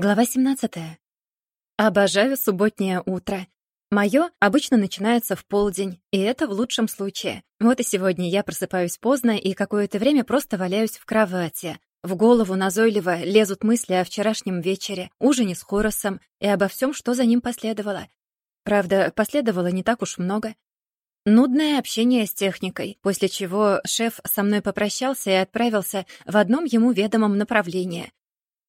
Глава 17. Обожаю субботнее утро. Моё обычно начинается в полдень, и это в лучшем случае. Вот и сегодня я просыпаюсь поздно и какое-то время просто валяюсь в кровати. В голову назойливо лезут мысли о вчерашнем вечере, ужине с Хоросом и обо всем, что за ним последовало. Правда, последовало не так уж много. Нудное общение с техникой, после чего шеф со мной попрощался и отправился в одном ему ведомом направлении —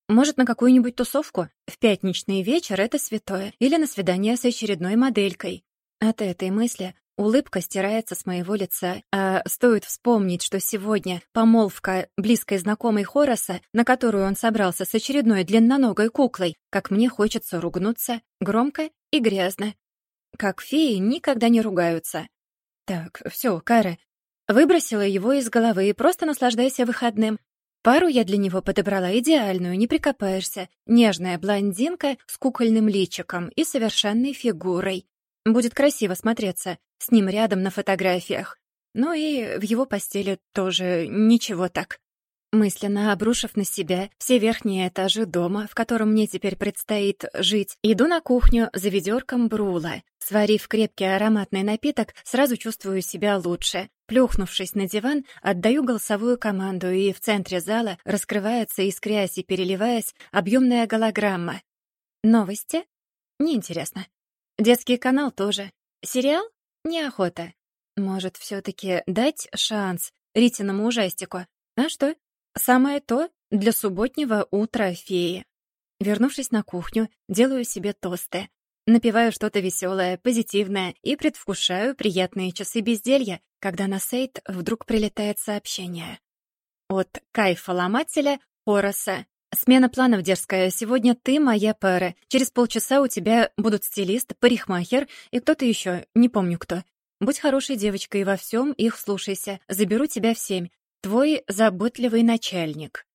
может, на какую-нибудь тусовку? В пятничный вечер это святое. Или на свидание с очередной моделькой. От этой мысли улыбка стирается с моего лица, а стоит вспомнить, что сегодня помолвка близкой знакомой Хороса, на которую он собрался с очередной длинноногой куклой, как мне хочется ругнуться, громко и грязно. Как феи никогда не ругаются. Так, все, Кара. Выбросила его из головы и просто наслаждайся выходным. Пару я для него подобрала идеальную, не прикопаешься. Нежная блондинка с кукольным личиком и совершенной фигурой. Будет красиво смотреться с ним рядом на фотографиях. Ну и в его постели тоже ничего так. Мысленно обрушив на себя все верхние этажи дома, в котором мне теперь предстоит жить, иду на кухню за ведерком брула. Сварив крепкий ароматный напиток, сразу чувствую себя лучше. Плюхнувшись на диван, отдаю голосовую команду, и в центре зала раскрывается, искрясь и переливаясь, объемная голограмма. Новости? Неинтересно. Детский канал тоже. Сериал? Неохота. Может, все таки дать шанс Ритиному ужастику? А что? Самое то для субботнего утра феи. Вернувшись на кухню, делаю себе тосты. Напиваю что-то веселое, позитивное и предвкушаю приятные часы безделья, когда на сейт вдруг прилетает сообщение. От кайфа-ломателя Хороса. «Смена планов дерзкая. Сегодня ты моя пара. Через полчаса у тебя будут стилист, парикмахер и кто-то еще, не помню кто. Будь хорошей девочкой во всем, их слушайся. Заберу тебя в семь. Твой заботливый начальник».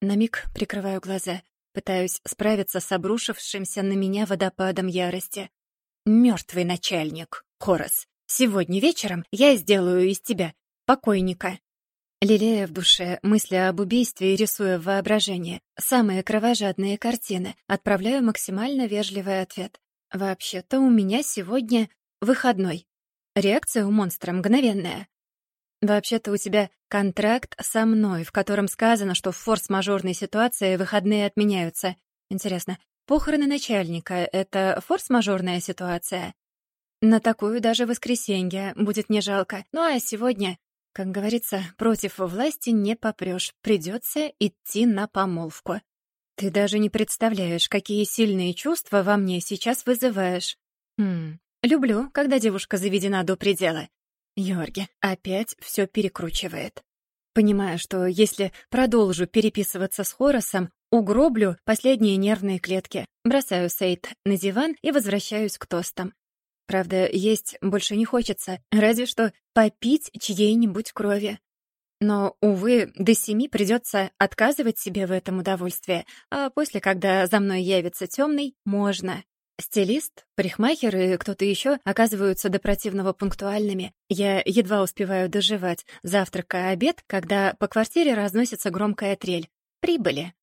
На миг прикрываю глаза. Пытаюсь справиться с обрушившимся на меня водопадом ярости. Мертвый начальник, Хорос. Сегодня вечером я сделаю из тебя покойника». Лелея в душе мысли об убийстве и рисуя в воображении самые кровожадные картины, отправляю максимально вежливый ответ. «Вообще-то у меня сегодня выходной». Реакция у монстра мгновенная. «Вообще-то у тебя контракт со мной, в котором сказано, что в форс-мажорной ситуации выходные отменяются. Интересно, похороны начальника — это форс-мажорная ситуация?» На такую даже воскресенье будет не жалко. Ну а сегодня, как говорится, против власти не попрёшь. Придётся идти на помолвку. Ты даже не представляешь, какие сильные чувства во мне сейчас вызываешь. Хм, люблю, когда девушка заведена до предела. Йорги опять всё перекручивает. Понимаю, что если продолжу переписываться с Хоросом, угроблю последние нервные клетки. Бросаю Сейт на диван и возвращаюсь к тостам. Правда, есть больше не хочется, разве что попить чьей-нибудь крови. Но, увы, до семи придется отказывать себе в этом удовольствии, а после, когда за мной явится темный, можно. Стилист, парикмахер и кто-то еще оказываются до противного пунктуальными. Я едва успеваю доживать завтрак и обед, когда по квартире разносится громкая трель. Прибыли.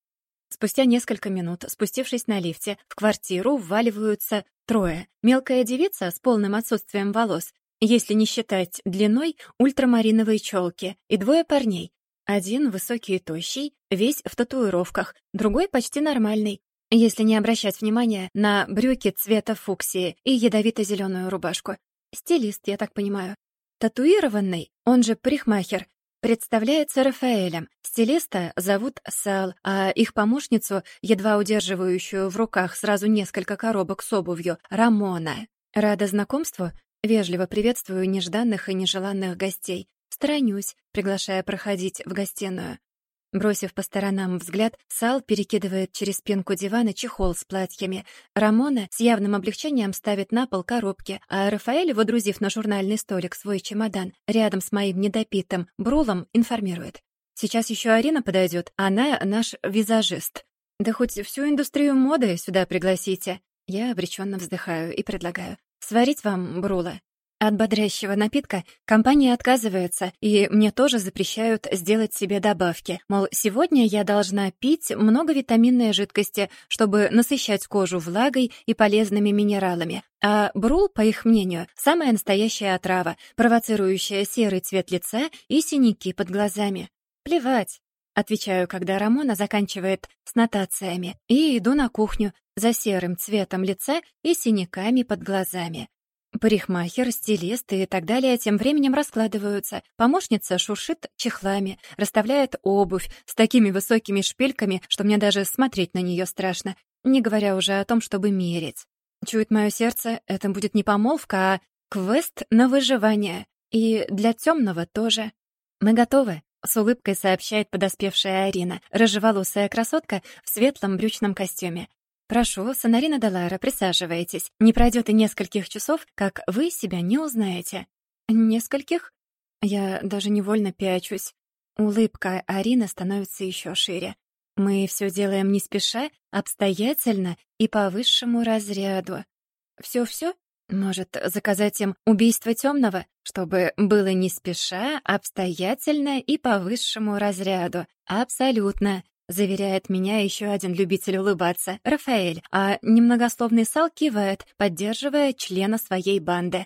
Спустя несколько минут, спустившись на лифте, в квартиру вваливаются трое. Мелкая девица с полным отсутствием волос, если не считать длиной ультрамариновой челки, и двое парней. Один высокий и тощий, весь в татуировках, другой почти нормальный, если не обращать внимания на брюки цвета фуксии и ядовито-зеленую рубашку. Стилист, я так понимаю. Татуированный, он же парикмахер, Представляется Рафаэлем. Стилиста зовут Сал, а их помощницу, едва удерживающую в руках сразу несколько коробок с обувью, Рамона. Рада знакомству? Вежливо приветствую нежданных и нежеланных гостей. Сторонюсь, приглашая проходить в гостиную. Бросив по сторонам взгляд, Сал перекидывает через спинку дивана чехол с платьями. Рамона с явным облегчением ставит на пол коробки, а Рафаэль, водрузив на журнальный столик свой чемодан, рядом с моим недопитым брулом, информирует. «Сейчас еще Арина подойдет, она наш визажист. Да хоть всю индустрию моды сюда пригласите». Я обреченно вздыхаю и предлагаю. «Сварить вам брула?» От бодрящего напитка компания отказывается, и мне тоже запрещают сделать себе добавки. Мол, сегодня я должна пить много витаминной жидкости, чтобы насыщать кожу влагой и полезными минералами. А брул, по их мнению, самая настоящая отрава, провоцирующая серый цвет лица и синяки под глазами. Плевать. Отвечаю, когда Рамона заканчивает с нотациями, и иду на кухню за серым цветом лица и синяками под глазами. Парикмахер, стилист и так далее тем временем раскладываются. Помощница шуршит чехлами, расставляет обувь с такими высокими шпильками, что мне даже смотреть на нее страшно, не говоря уже о том, чтобы мерить. Чует мое сердце, это будет не помолвка, а квест на выживание. И для темного тоже. Мы готовы. С улыбкой сообщает подоспевшая Арина, рыжеволосая красотка в светлом брючном костюме. «Прошу, Сонарина Далара, присаживайтесь. Не пройдет и нескольких часов, как вы себя не узнаете». «Нескольких?» Я даже невольно пячусь. Улыбка Арины становится еще шире. Мы все делаем не спеша, обстоятельно и по высшему разряду. Все-все? Может, заказать им убийство темного, чтобы было не спеша, обстоятельно и по высшему разряду? Абсолютно заверяет меня еще один любитель улыбаться, Рафаэль, а немногословный Сал кивает, поддерживая члена своей банды.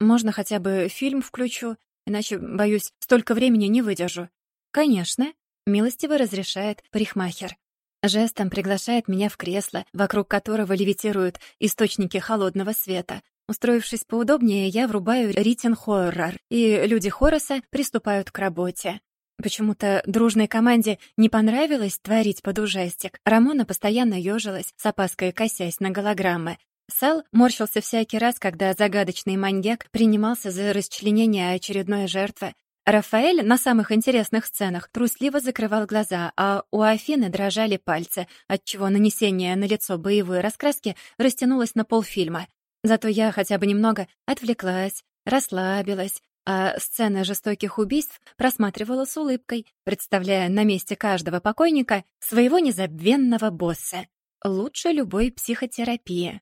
Можно хотя бы фильм включу, иначе, боюсь, столько времени не выдержу. Конечно, милостиво разрешает парикмахер. Жестом приглашает меня в кресло, вокруг которого левитируют источники холодного света. Устроившись поудобнее, я врубаю ритин хоррор, и люди Хороса приступают к работе. Почему-то дружной команде не понравилось творить под ужастик. Рамона постоянно ёжилась, с опаской косясь на голограммы. Сал морщился всякий раз, когда загадочный маньяк принимался за расчленение очередной жертвы. Рафаэль на самых интересных сценах трусливо закрывал глаза, а у Афины дрожали пальцы, отчего нанесение на лицо боевой раскраски растянулось на полфильма. Зато я хотя бы немного отвлеклась, расслабилась, а сцены жестоких убийств просматривала с улыбкой, представляя на месте каждого покойника своего незабвенного босса. Лучше любой психотерапии.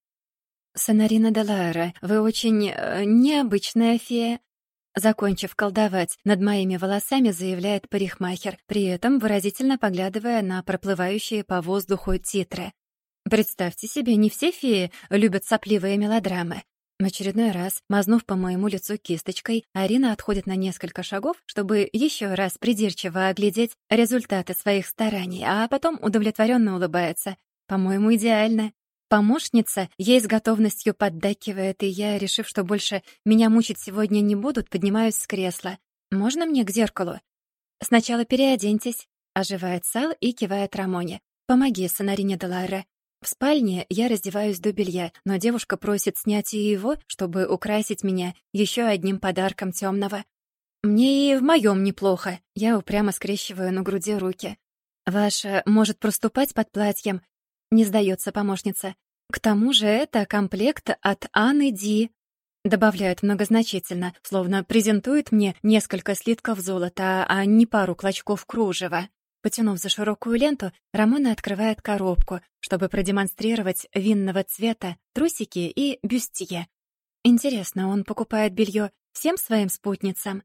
«Сонарина Делара, вы очень э, необычная фея», Закончив колдовать над моими волосами, заявляет парикмахер, при этом выразительно поглядывая на проплывающие по воздуху титры. Представьте себе, не все феи любят сопливые мелодрамы. В очередной раз, мазнув по моему лицу кисточкой, Арина отходит на несколько шагов, чтобы еще раз придирчиво оглядеть результаты своих стараний, а потом удовлетворенно улыбается. По-моему, идеально. Помощница ей с готовностью поддакивает, и я, решив, что больше меня мучить сегодня не будут, поднимаюсь с кресла. «Можно мне к зеркалу?» «Сначала переоденьтесь», — оживает Сал и кивает Рамоне. «Помоги, Сонарине Деларе. В спальне я раздеваюсь до белья, но девушка просит снять и его, чтобы украсить меня еще одним подарком темного. Мне и в моем неплохо. Я упрямо скрещиваю на груди руки. Ваша может проступать под платьем. Не сдается помощница. К тому же это комплект от Анны Ди. Добавляет многозначительно, словно презентует мне несколько слитков золота, а не пару клочков кружева. Потянув за широкую ленту, Рамона открывает коробку, чтобы продемонстрировать винного цвета трусики и бюстье. Интересно, он покупает белье всем своим спутницам?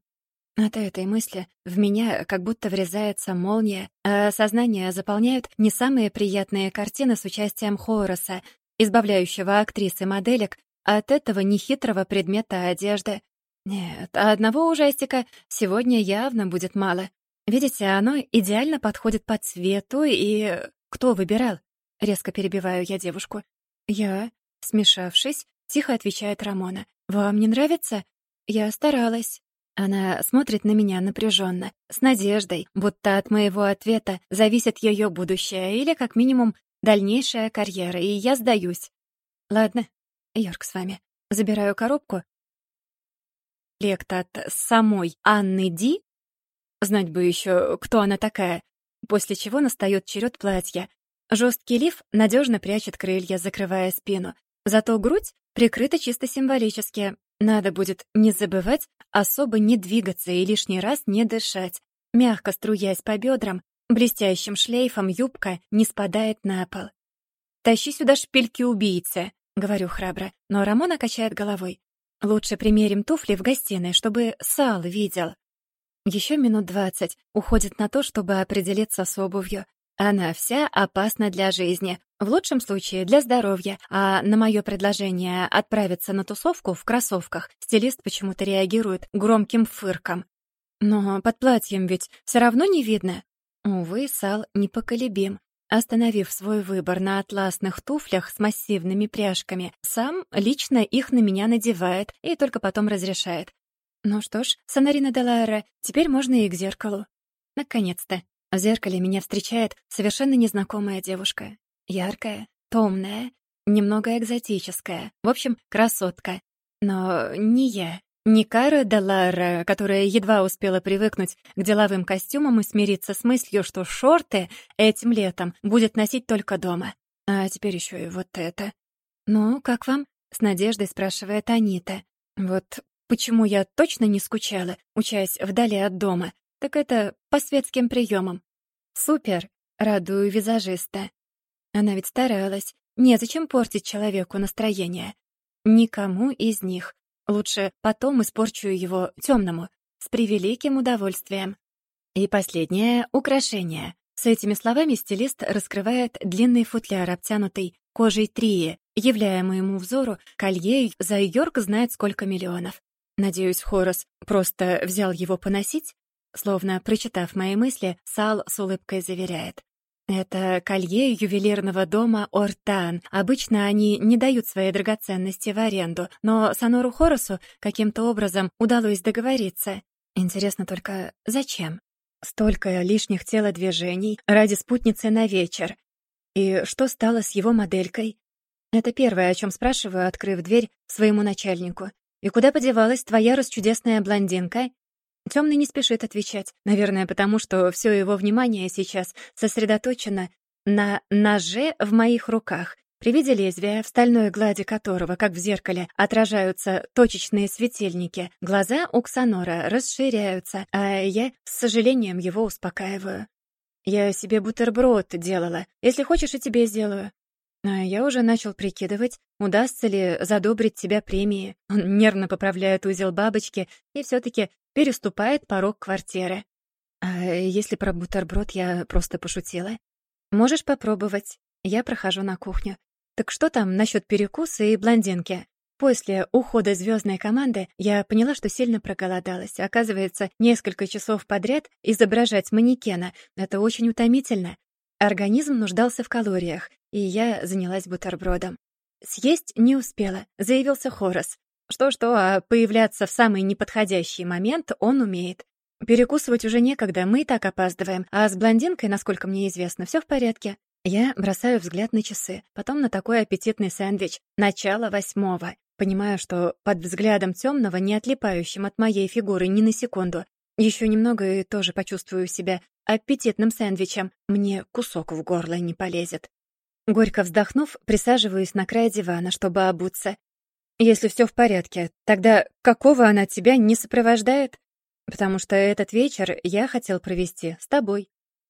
От этой мысли в меня как будто врезается молния, а сознание заполняют не самые приятные картины с участием Хороса, избавляющего актрис и моделек от этого нехитрого предмета одежды. Нет, одного ужастика сегодня явно будет мало. Видите, оно идеально подходит по цвету и... Кто выбирал? Резко перебиваю я девушку. Я, смешавшись, тихо отвечает Рамона. Вам не нравится? Я старалась. Она смотрит на меня напряженно, с надеждой, будто от моего ответа зависит ее будущее или, как минимум, дальнейшая карьера, и я сдаюсь. Ладно, Йорк с вами. Забираю коробку. Лект от самой Анны Ди Знать бы еще, кто она такая. После чего настает черед платья. Жесткий лиф надежно прячет крылья, закрывая спину. Зато грудь прикрыта чисто символически. Надо будет не забывать особо не двигаться и лишний раз не дышать. Мягко струясь по бедрам, блестящим шлейфом юбка не спадает на пол. «Тащи сюда шпильки убийцы», — говорю храбро, но Рамона качает головой. Лучше примерим туфли в гостиной, чтобы Сал видел. Еще минут двадцать уходит на то, чтобы определиться с обувью. Она вся опасна для жизни, в лучшем случае для здоровья, а на мое предложение отправиться на тусовку в кроссовках стилист почему-то реагирует громким фырком. Но под платьем ведь все равно не видно. Увы, Сал непоколебим. Остановив свой выбор на атласных туфлях с массивными пряжками, сам лично их на меня надевает и только потом разрешает. Ну что ж, Санарина Делаэре, теперь можно и к зеркалу. Наконец-то. В зеркале меня встречает совершенно незнакомая девушка. Яркая, томная, немного экзотическая. В общем, красотка. Но не я. Не Кара Делара, которая едва успела привыкнуть к деловым костюмам и смириться с мыслью, что шорты этим летом будет носить только дома. А теперь еще и вот это. «Ну, как вам?» — с надеждой спрашивает Анита. «Вот почему я точно не скучала, учась вдали от дома, так это по светским приемам. Супер, радую визажиста. Она ведь старалась. Незачем портить человеку настроение. Никому из них. Лучше потом испорчу его темному, с превеликим удовольствием. И последнее — украшение. С этими словами стилист раскрывает длинный футляр, обтянутый кожей трии, являя моему взору колье за Йорк знает сколько миллионов. Надеюсь, Хорос просто взял его поносить? Словно прочитав мои мысли, Сал с улыбкой заверяет. Это колье ювелирного дома Ортан. Обычно они не дают свои драгоценности в аренду, но Санору Хоросу каким-то образом удалось договориться. Интересно только, зачем? Столько лишних телодвижений ради спутницы на вечер. И что стало с его моделькой? Это первое, о чем спрашиваю, открыв дверь своему начальнику. «И куда подевалась твоя расчудесная блондинка?» Темный не спешит отвечать, наверное, потому что все его внимание сейчас сосредоточено на ноже в моих руках, при виде лезвия, в стальной глади которого, как в зеркале, отражаются точечные светильники, глаза у Ксанора расширяются, а я с сожалением его успокаиваю. «Я себе бутерброд делала. Если хочешь, и тебе сделаю». А я уже начал прикидывать, удастся ли задобрить тебя премией. Он нервно поправляет узел бабочки и все таки переступает порог квартиры. А если про бутерброд я просто пошутила? Можешь попробовать. Я прохожу на кухню. Так что там насчет перекуса и блондинки? После ухода звездной команды я поняла, что сильно проголодалась. Оказывается, несколько часов подряд изображать манекена — это очень утомительно. Организм нуждался в калориях, и я занялась бутербродом. Съесть не успела, заявился Хорос. Что-что, а появляться в самый неподходящий момент он умеет. Перекусывать уже некогда, мы и так опаздываем, а с блондинкой, насколько мне известно, все в порядке. Я бросаю взгляд на часы, потом на такой аппетитный сэндвич. Начало восьмого. Понимаю, что под взглядом темного, не отлипающим от моей фигуры ни на секунду, еще немного и тоже почувствую себя аппетитным сэндвичем. Мне кусок в горло не полезет. Горько вздохнув, присаживаюсь на край дивана, чтобы обуться. Если все в порядке, тогда какого она тебя не сопровождает? Потому что этот вечер я хотел провести с тобой.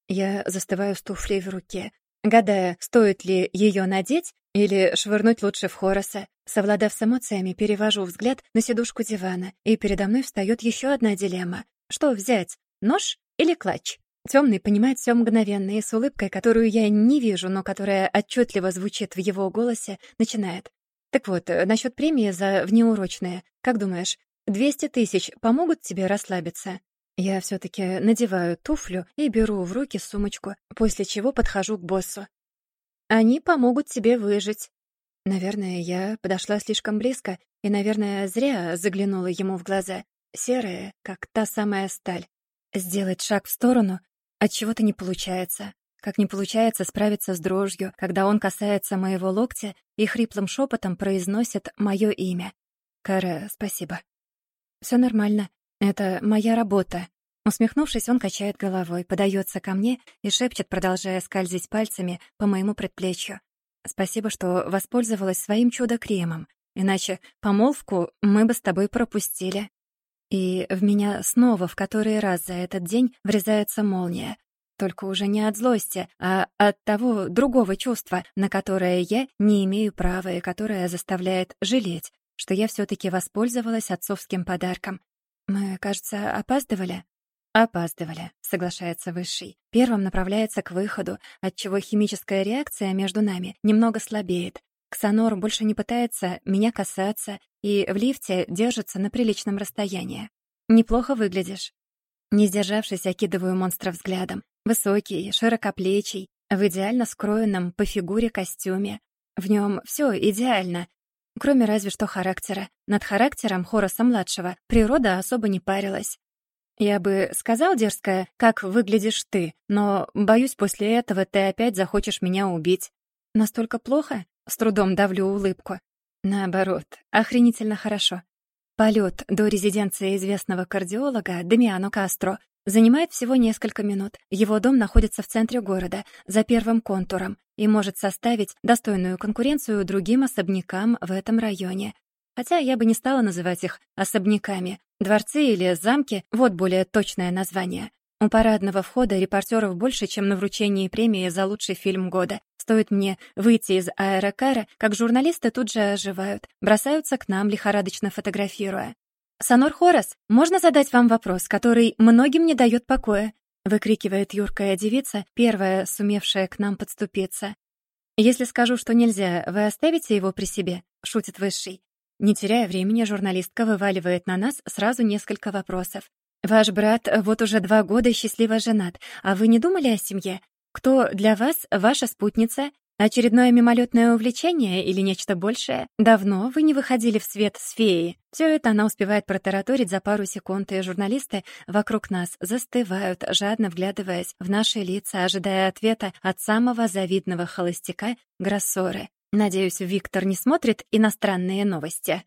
Я застываю с туфлей в руке, гадая, стоит ли ее надеть или швырнуть лучше в Хороса. Совладав с эмоциями, перевожу взгляд на сидушку дивана, и передо мной встает еще одна дилемма. Что взять, нож или клатч? Темный понимает все мгновенно и с улыбкой, которую я не вижу, но которая отчетливо звучит в его голосе, начинает. Так вот, э, насчет премии за внеурочные. Как думаешь, 200 тысяч помогут тебе расслабиться? Я все-таки надеваю туфлю и беру в руки сумочку, после чего подхожу к боссу. Они помогут тебе выжить. Наверное, я подошла слишком близко и, наверное, зря заглянула ему в глаза. Серые, как та самая сталь. Сделать шаг в сторону от чего-то не получается. Как не получается справиться с дрожью, когда он касается моего локтя и хриплым шепотом произносит мое имя. «Кара, спасибо». Все нормально. Это моя работа». Усмехнувшись, он качает головой, подается ко мне и шепчет, продолжая скользить пальцами по моему предплечью. «Спасибо, что воспользовалась своим чудо-кремом. Иначе помолвку мы бы с тобой пропустили». И в меня снова в который раз за этот день врезается молния. Только уже не от злости, а от того другого чувства, на которое я не имею права и которое заставляет жалеть, что я все таки воспользовалась отцовским подарком. Мы, кажется, опаздывали. Опаздывали, соглашается высший. Первым направляется к выходу, отчего химическая реакция между нами немного слабеет. Ксанор больше не пытается меня касаться и в лифте держится на приличном расстоянии. Неплохо выглядишь. Не сдержавшись, окидываю монстра взглядом. Высокий, широкоплечий, в идеально скроенном по фигуре костюме. В нем все идеально, кроме разве что характера. Над характером Хороса-младшего природа особо не парилась. Я бы сказал, дерзкая, как выглядишь ты, но, боюсь, после этого ты опять захочешь меня убить. Настолько плохо? С трудом давлю улыбку. Наоборот, охренительно хорошо. Полет до резиденции известного кардиолога Демиано Кастро занимает всего несколько минут. Его дом находится в центре города, за первым контуром, и может составить достойную конкуренцию другим особнякам в этом районе. Хотя я бы не стала называть их особняками. Дворцы или замки — вот более точное название. У парадного входа репортеров больше, чем на вручении премии за лучший фильм года. Стоит мне выйти из аэрокара, как журналисты тут же оживают, бросаются к нам, лихорадочно фотографируя. «Санор Хорас, можно задать вам вопрос, который многим не дает покоя?» выкрикивает юркая девица, первая, сумевшая к нам подступиться. «Если скажу, что нельзя, вы оставите его при себе?» — шутит Высший. Не теряя времени, журналистка вываливает на нас сразу несколько вопросов. «Ваш брат вот уже два года счастливо женат, а вы не думали о семье? Кто для вас ваша спутница? Очередное мимолетное увлечение или нечто большее? Давно вы не выходили в свет с феей?» Все это она успевает протараторить за пару секунд, и журналисты вокруг нас застывают, жадно вглядываясь в наши лица, ожидая ответа от самого завидного холостяка Гроссоры. Надеюсь, Виктор не смотрит иностранные новости.